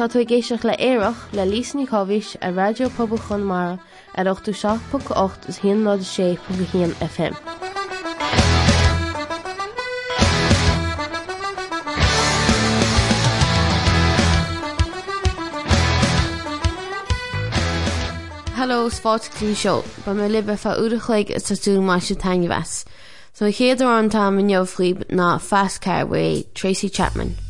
Tá tú géisioach le éireach le lísní chohís a radiopabal mar ar 8ú 6.8 is hí ná sé pu hían FM. Hello fátí seo, ba me libe fa udachuig is taú mai se taine wes. So chéad an tá in neomhlíb ná Fast Carway Tracy Chapman.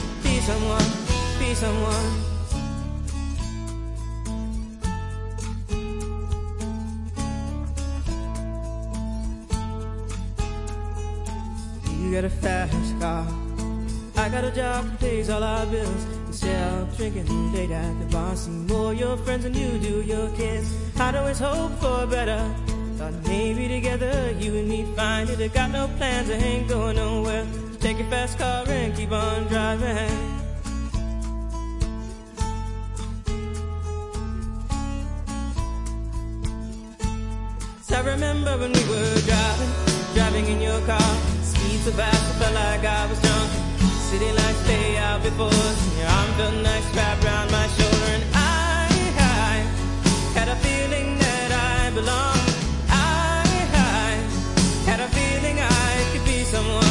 someone be someone. You got a fast car. I got a job pays all our bills. Sell drinking late at the bar. See more your friends than you do your kids. I'd always hope for better. Thought maybe together you and me find it. I got no plans I ain't going nowhere take your fast car and keep on driving. So I remember when we were driving driving in your car. Speed so fast I felt like I was drunk. City lights stay out before your arm felt nice wrapped around my shoulder. And I, I had a feeling that I belong I, I had a feeling I could be someone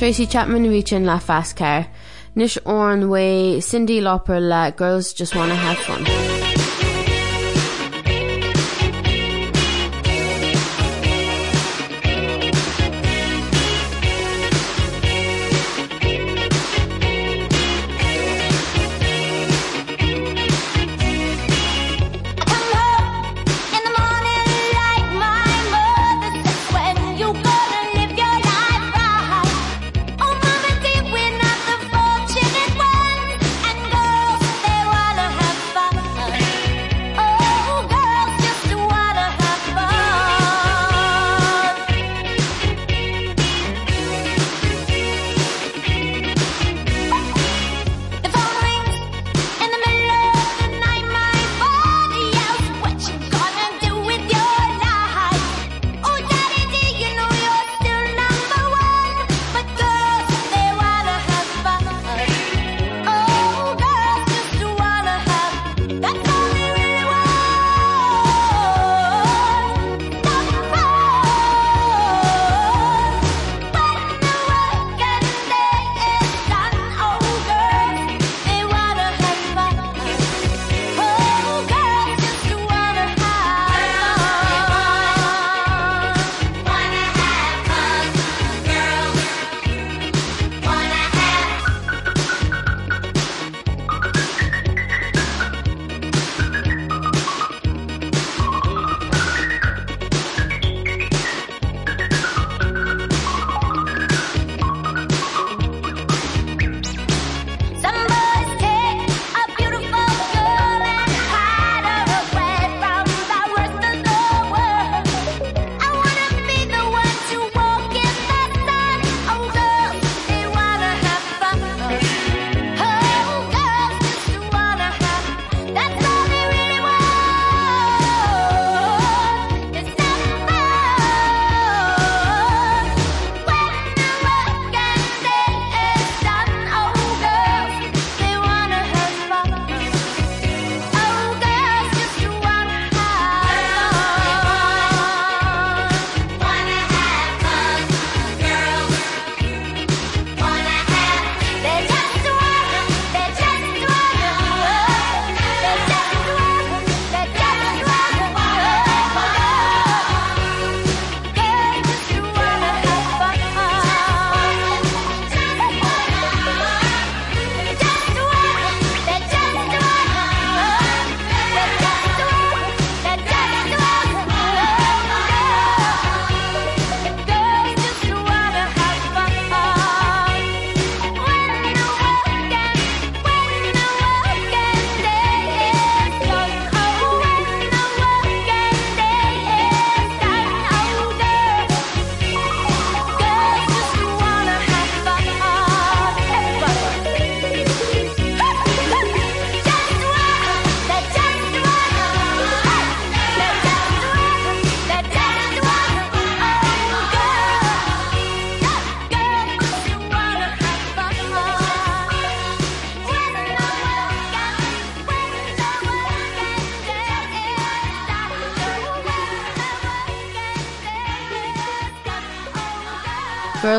Tracy Chapman reaching La Fast Car. Nish Oran way Cyndi Lauper la Girls Just Wanna Have Fun.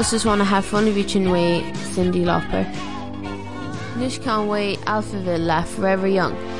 just want to have fun of each way Cindy can't wait. Alphaville left forever young.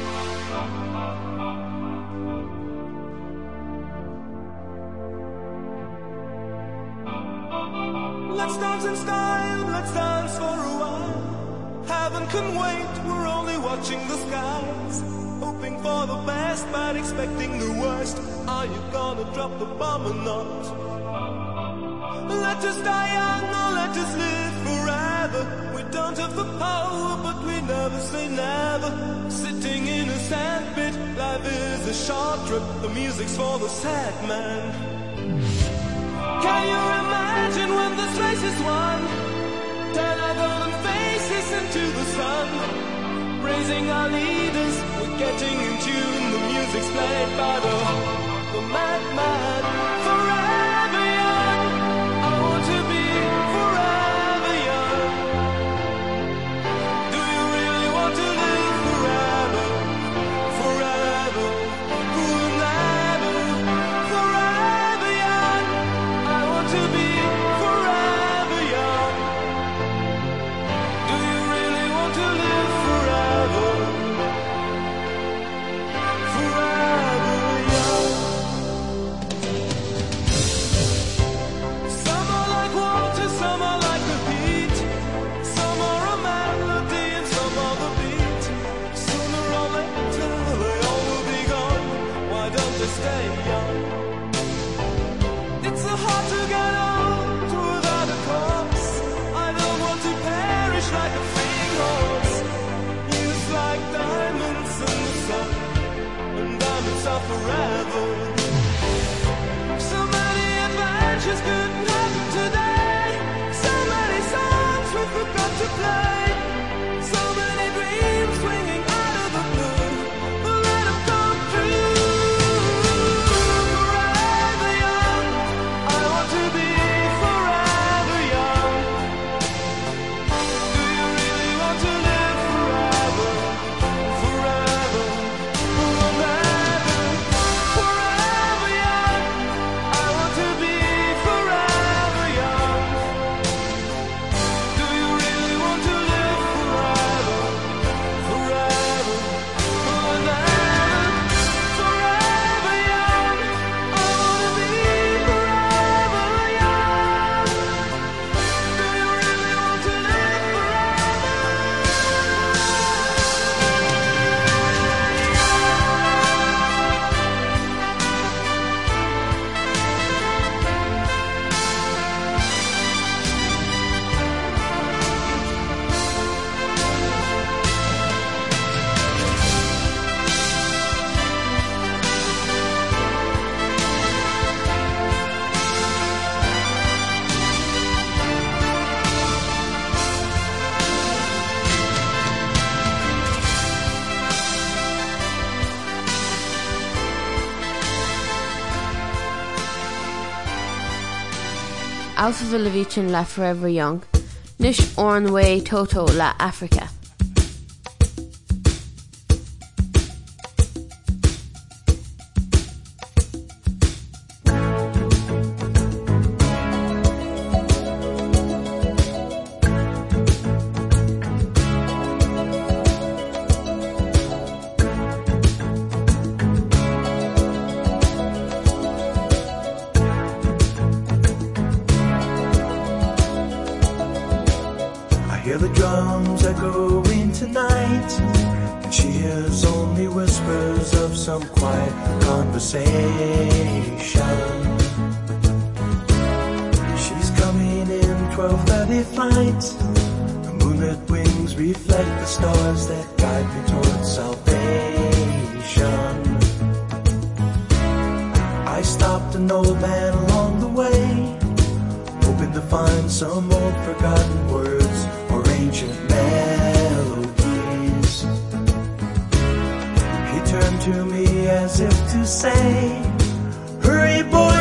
Alpha Villavichen le Forever Young, Nish Ornway Toto la Africa. stars that guide me toward salvation. I stopped an old man along the way hoping to find some old forgotten words or ancient melodies. He turned to me as if to say hurry boy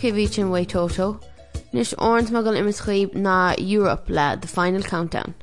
cehí sin watótó, nís orint me an imisríb na Europe le the Final Countdown.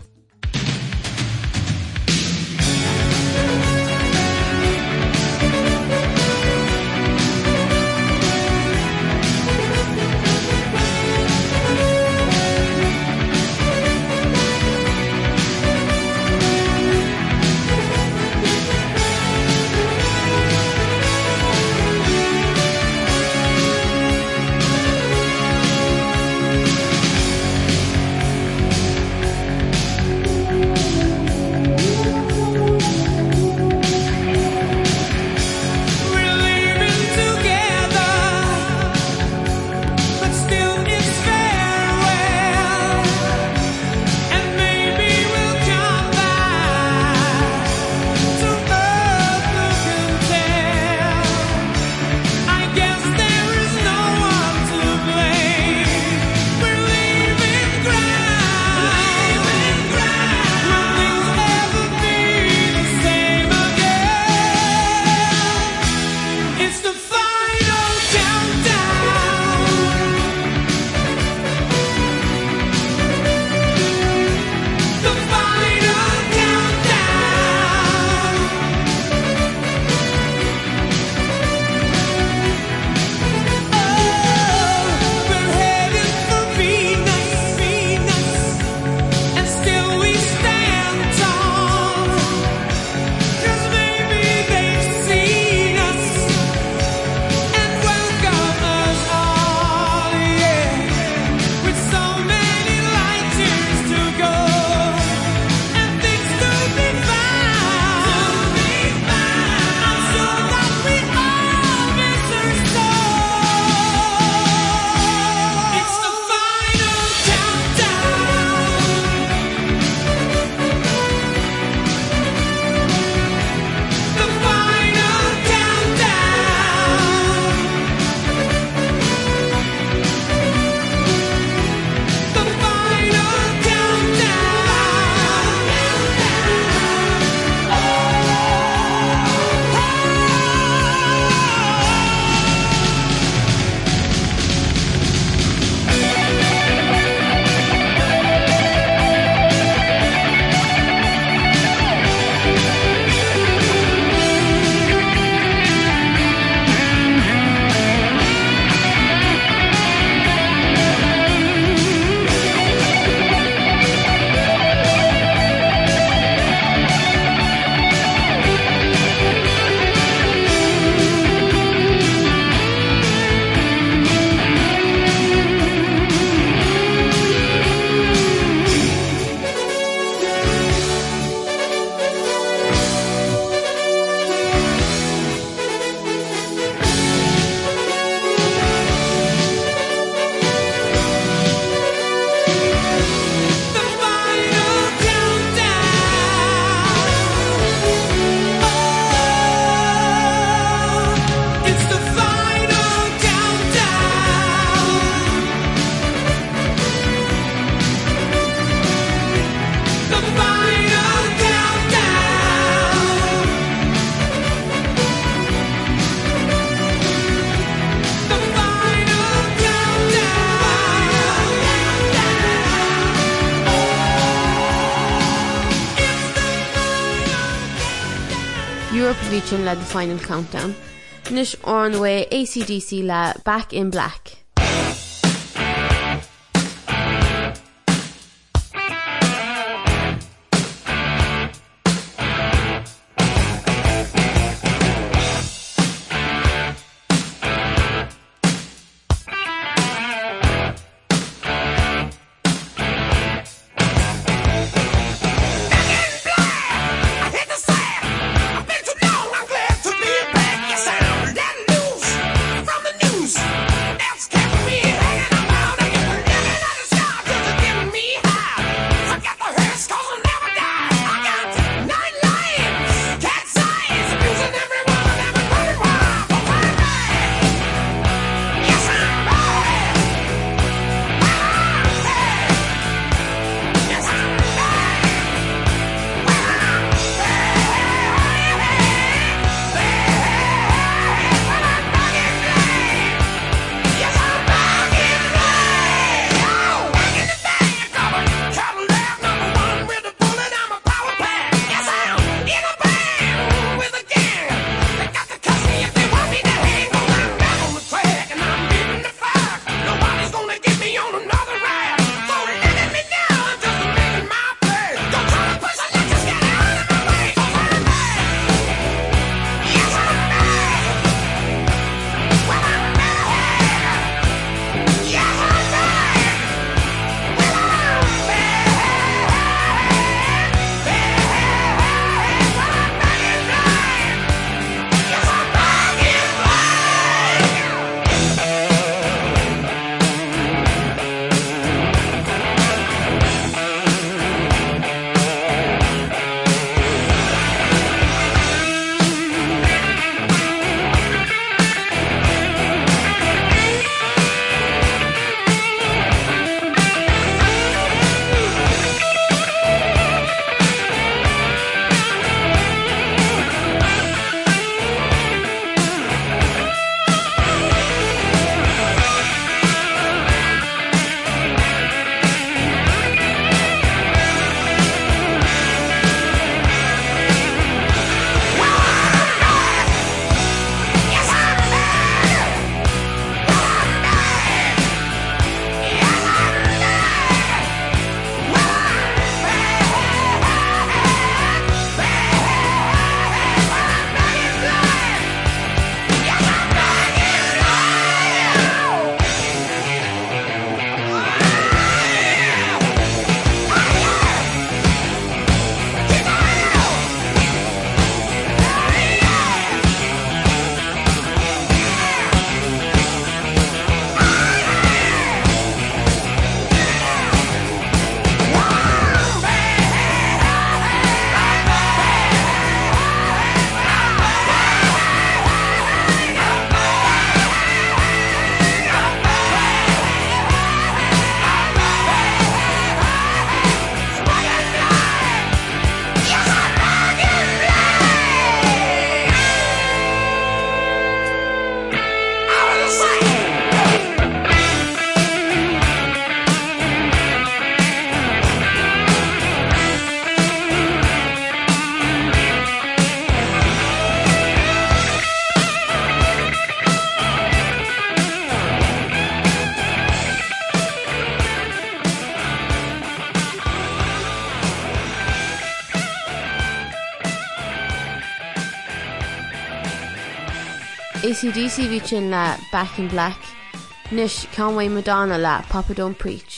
Le the Final Countdown. Nis an way ACDC le Back in Black. ACDC ví sin le Back in Black, Nis Conway Madonna le Papa Don't Preach.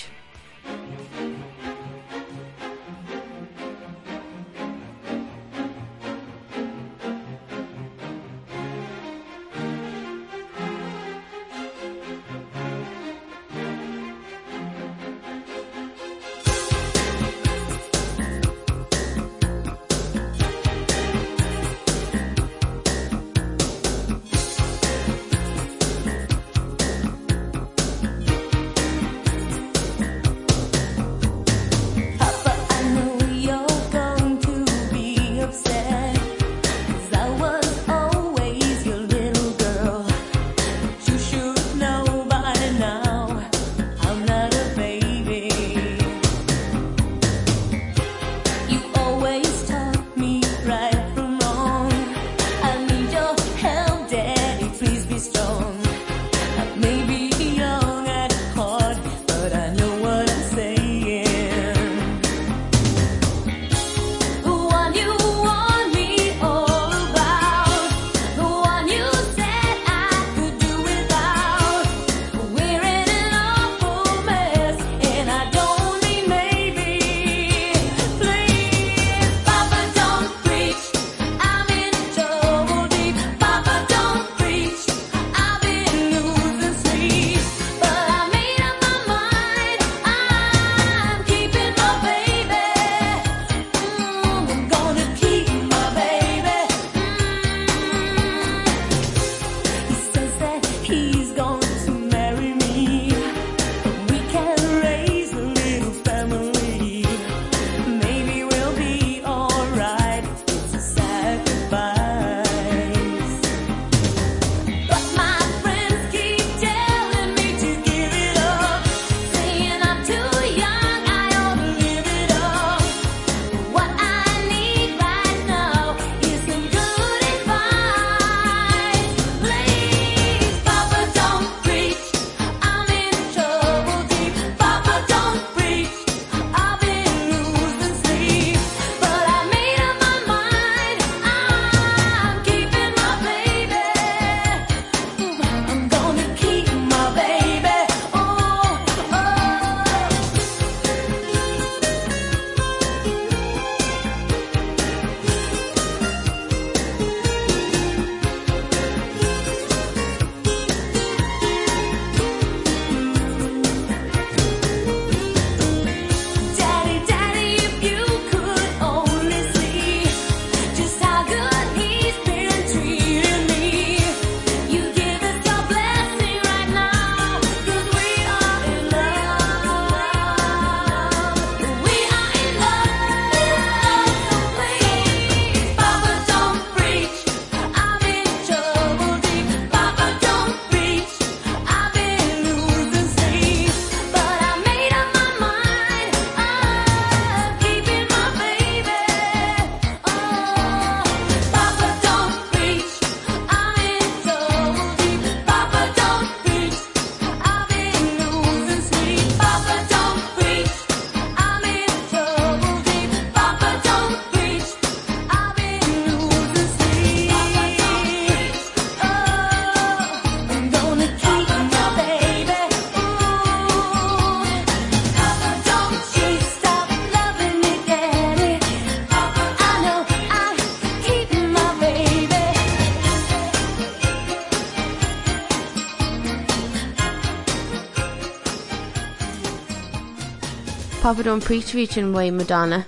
An preachreach an way Madonna,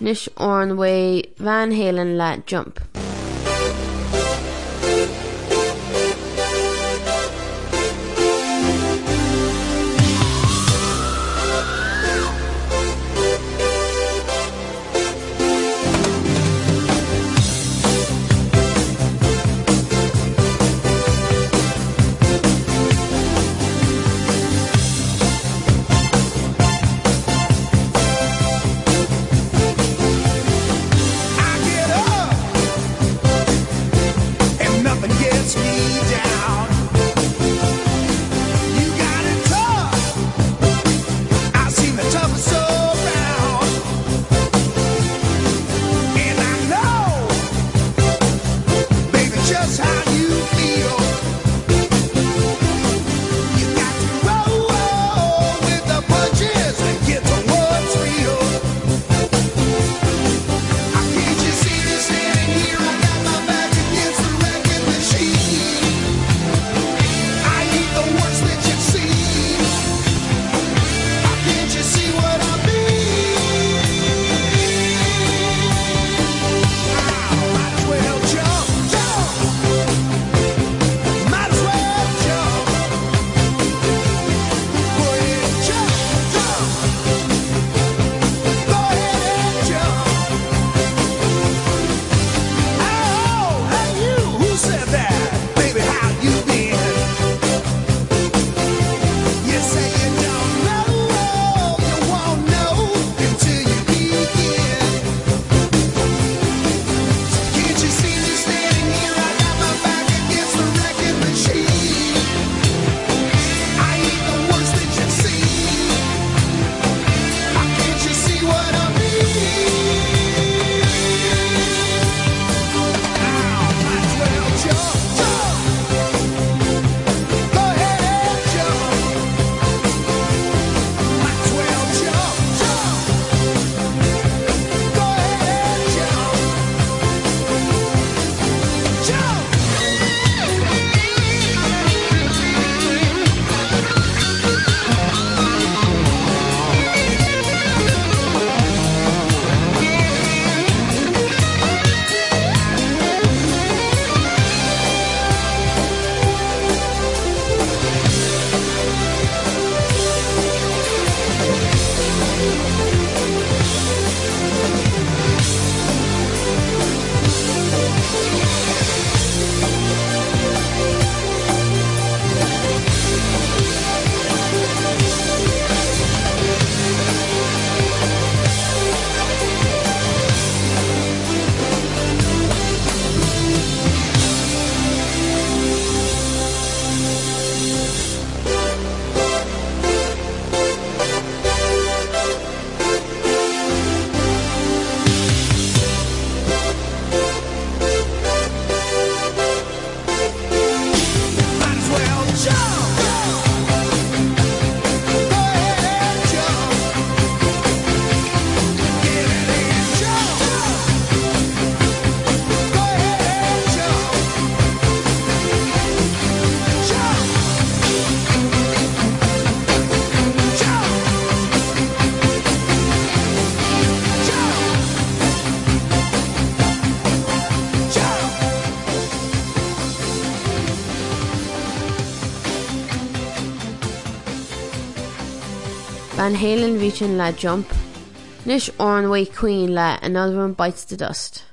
Nis orn way Van Halen le jump. Halen Vision le jump, Nis ornway Queen le another one bites the dust.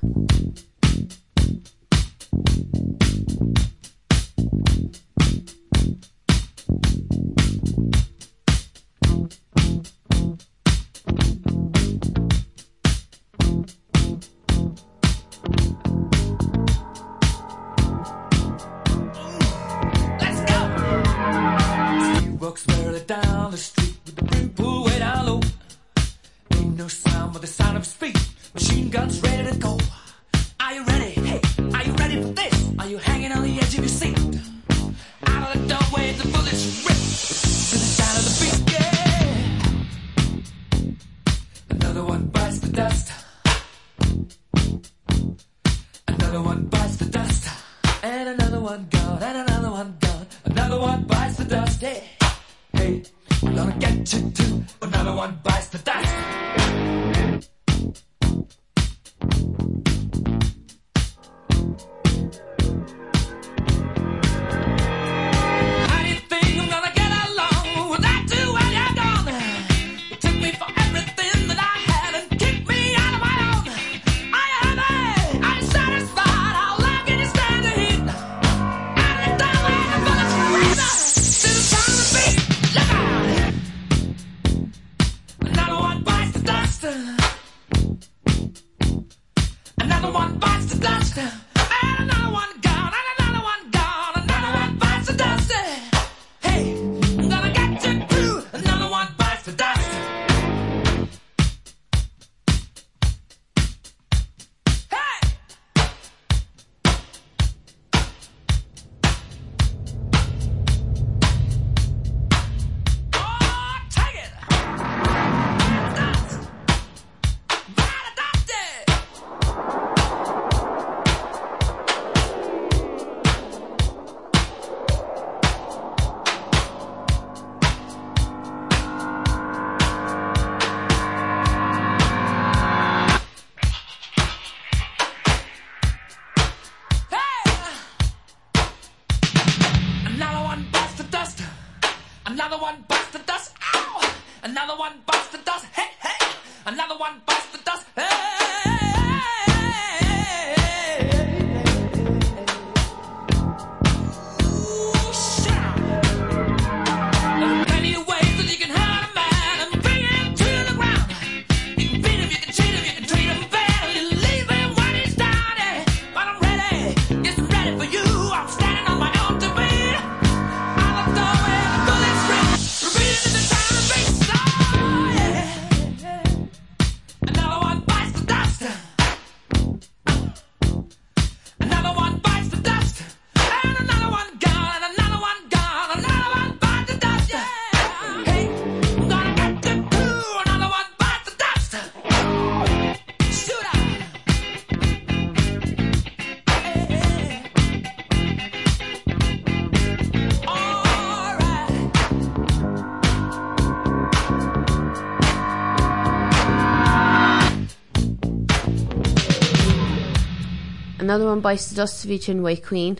Another one bites the dust of way queen.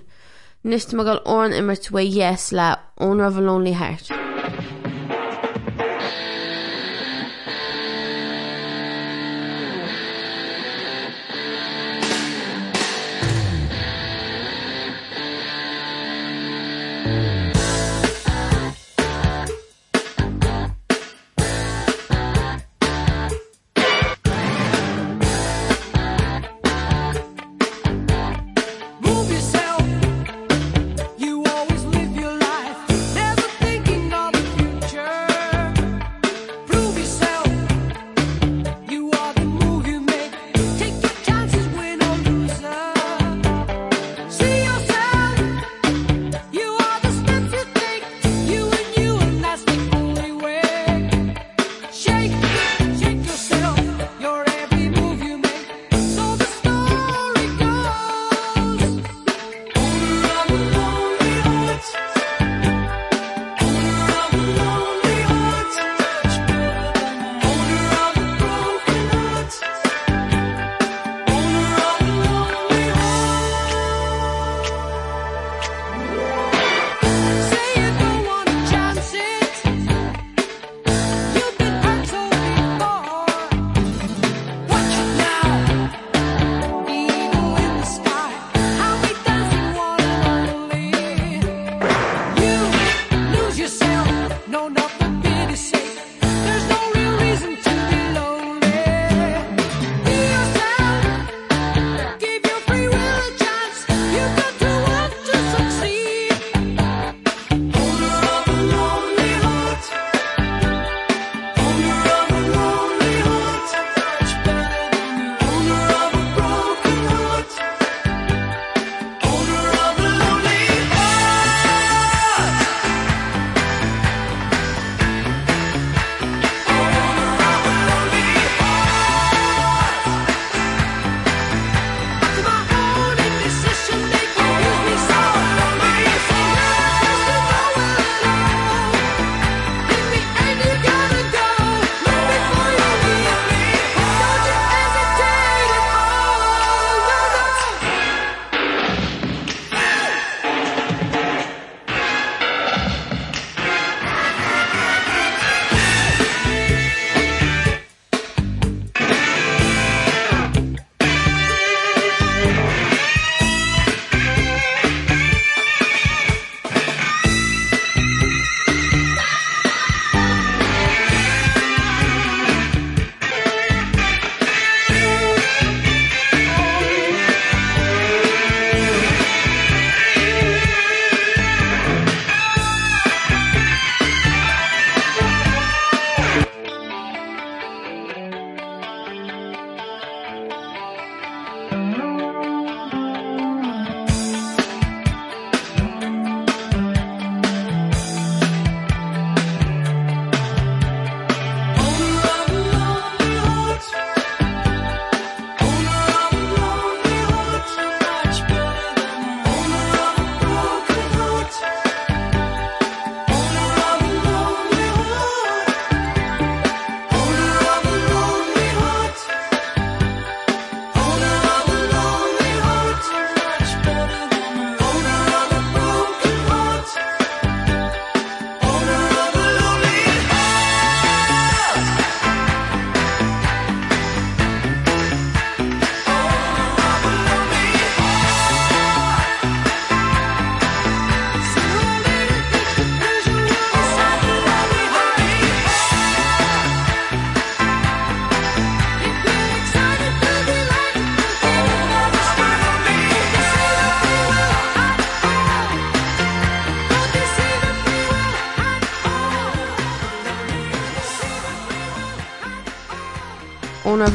Nist magal orn immer to yes la owner of a lonely heart.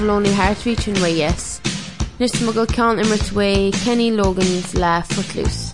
Lonely Heartbeat in way yes. Nis mo go cean immert way Kenny Loggins le Footloose.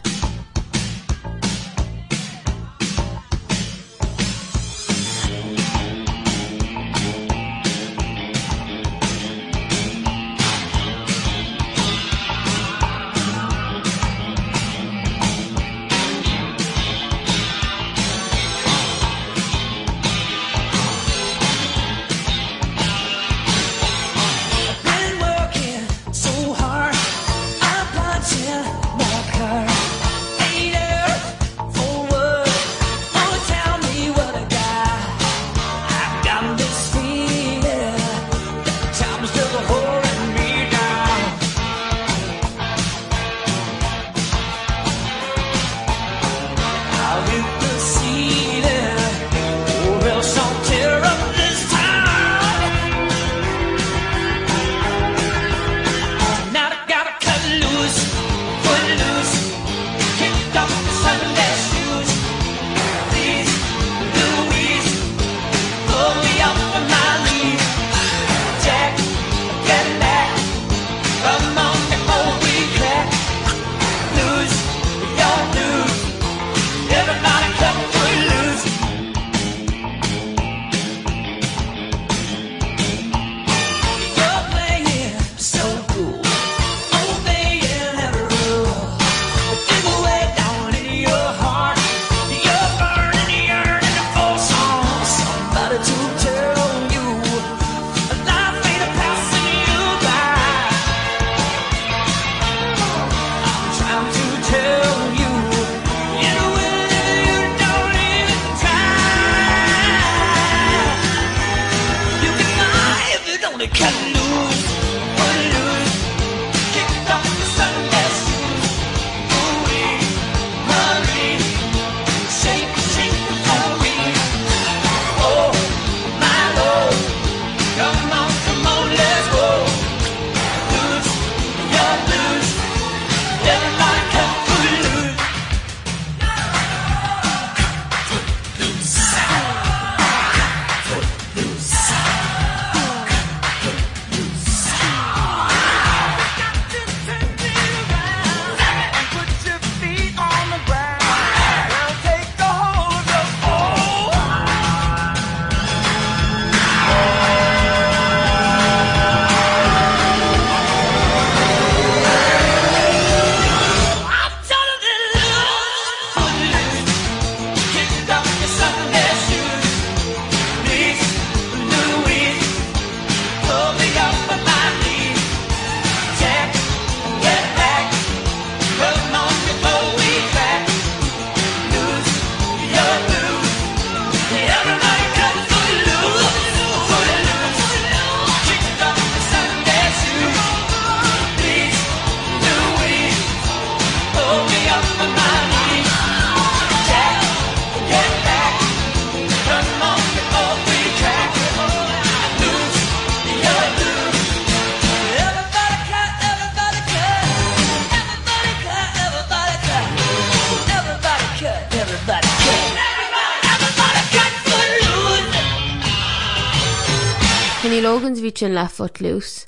sin le fut loos.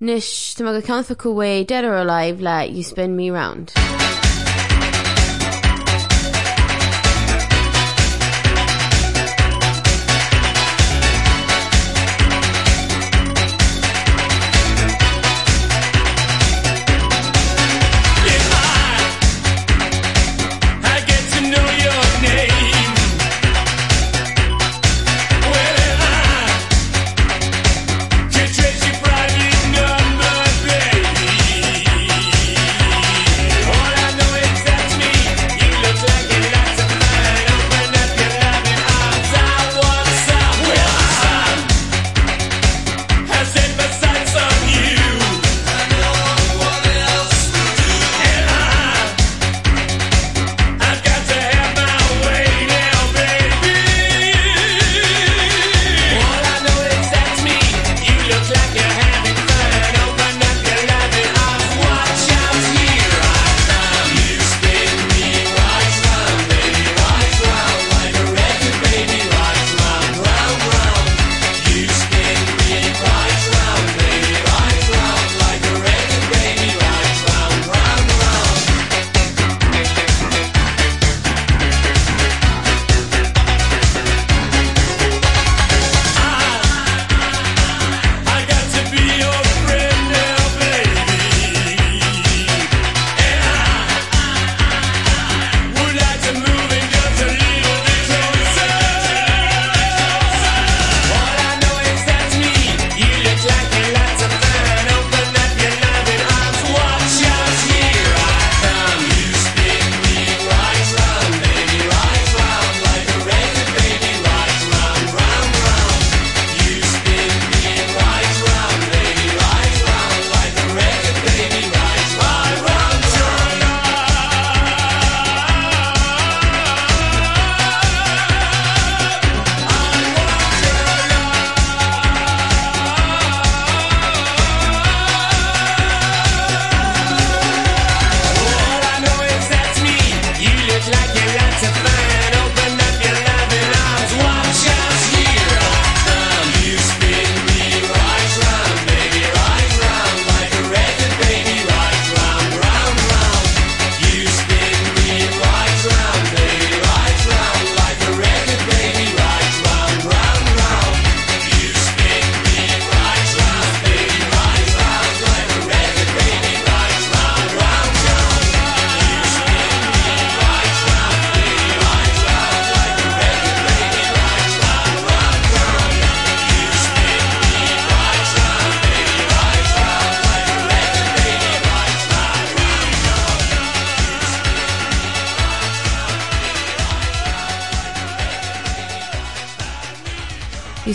Nis tá go canfa cué dead or er alive le you spin me round.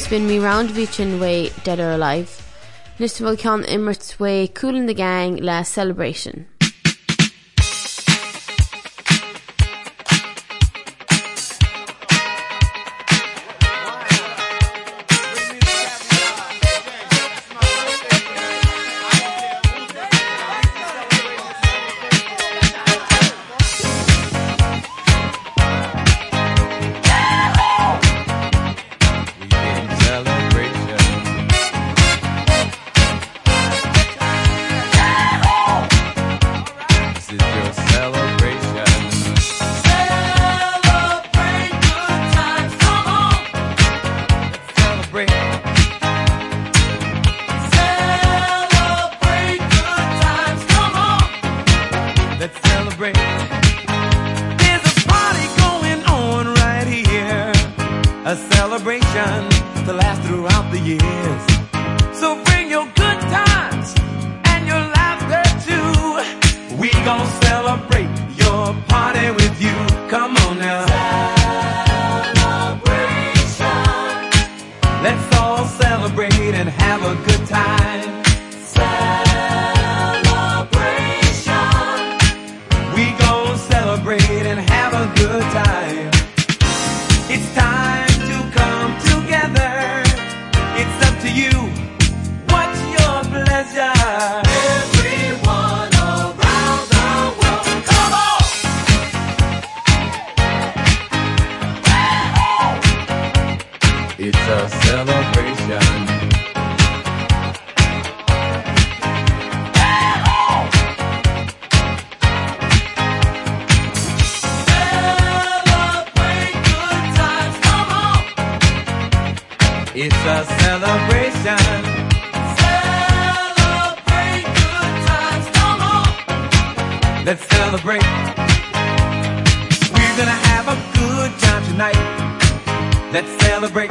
You spin me round beachin way dead or alive. Nus bhil cean immert way Kool and the Gang le celebration. let's celebrate we're gonna have a good time tonight. Let's celebrate.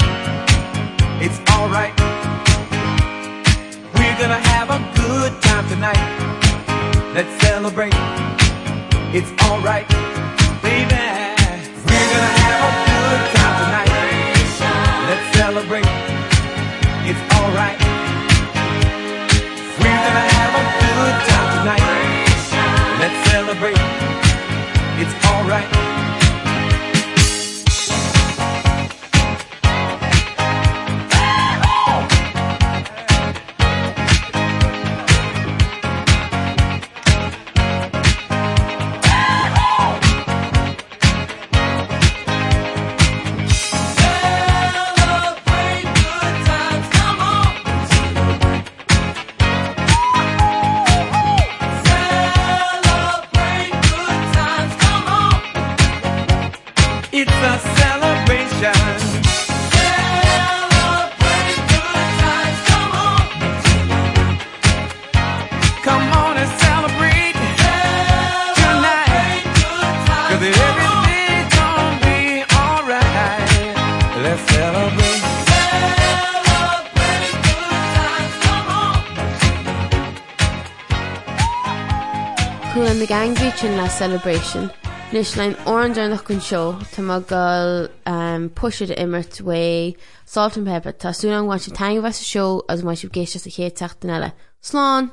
It's all right we're gonna have a good time tonight. Let's celebrate. It's all right baby we're gonna have a good time tonight. Let's celebrate. It's all right we're gonna have a good time tonight sin le celebration. Nis lein orandernach gon seo tá má gal um, puisiid immert wé Salt-N-Pepa Tású an bhain se we a seo as mai sib géiste a ché teachtain eile. Sláán!